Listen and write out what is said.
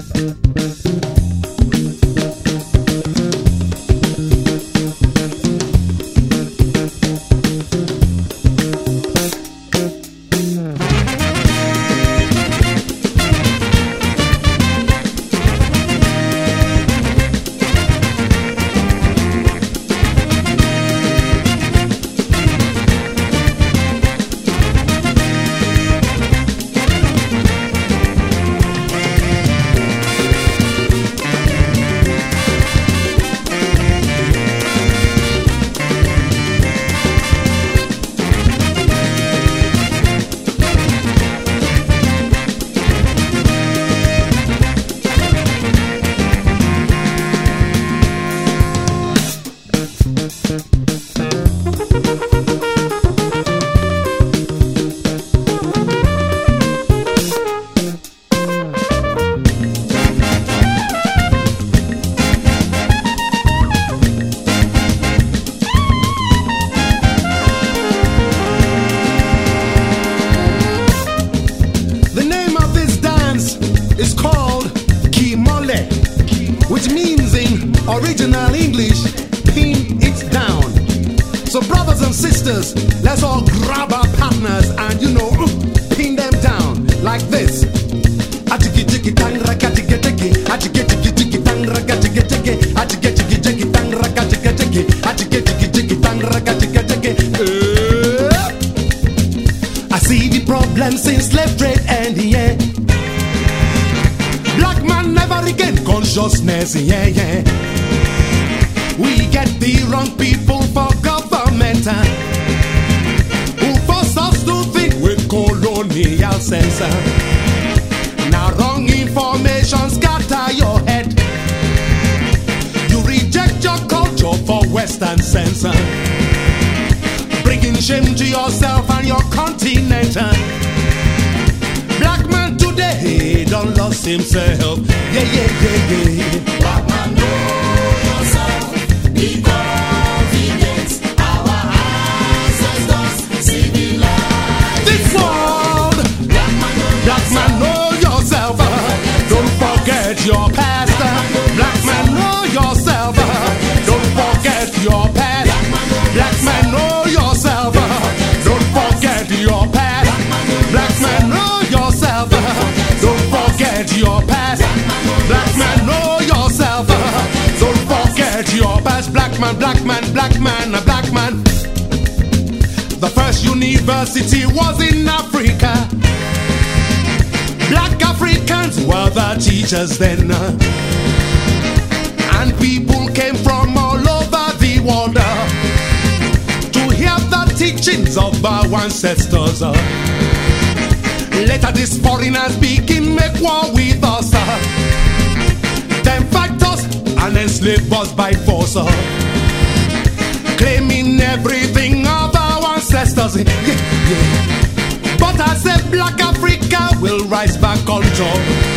best, best, best. The sisters, let's all grab our partners and, you know, pin them down like this. I see the problem since slave trade and yeah. Black man never regain consciousness, yeah, yeah. We get the wrong people for government colonial sense. uh. Now wrong information scatter your head. You reject your culture for Western sense. bringing shame to yourself and your continent. Black man today don't lost himself. Yeah, yeah, yeah, yeah. Black man, know forget. Black man, black man, black man, a black man. The first university was in Africa. Black Africans were the teachers then. And people came from all over the world to hear the teachings of our ancestors. Later, these foreigners begin make war with us. Then fight and enslave us by force. uh. Claiming everything of our ancestors. Yeah, yeah. But I say black Africa will rise back on top.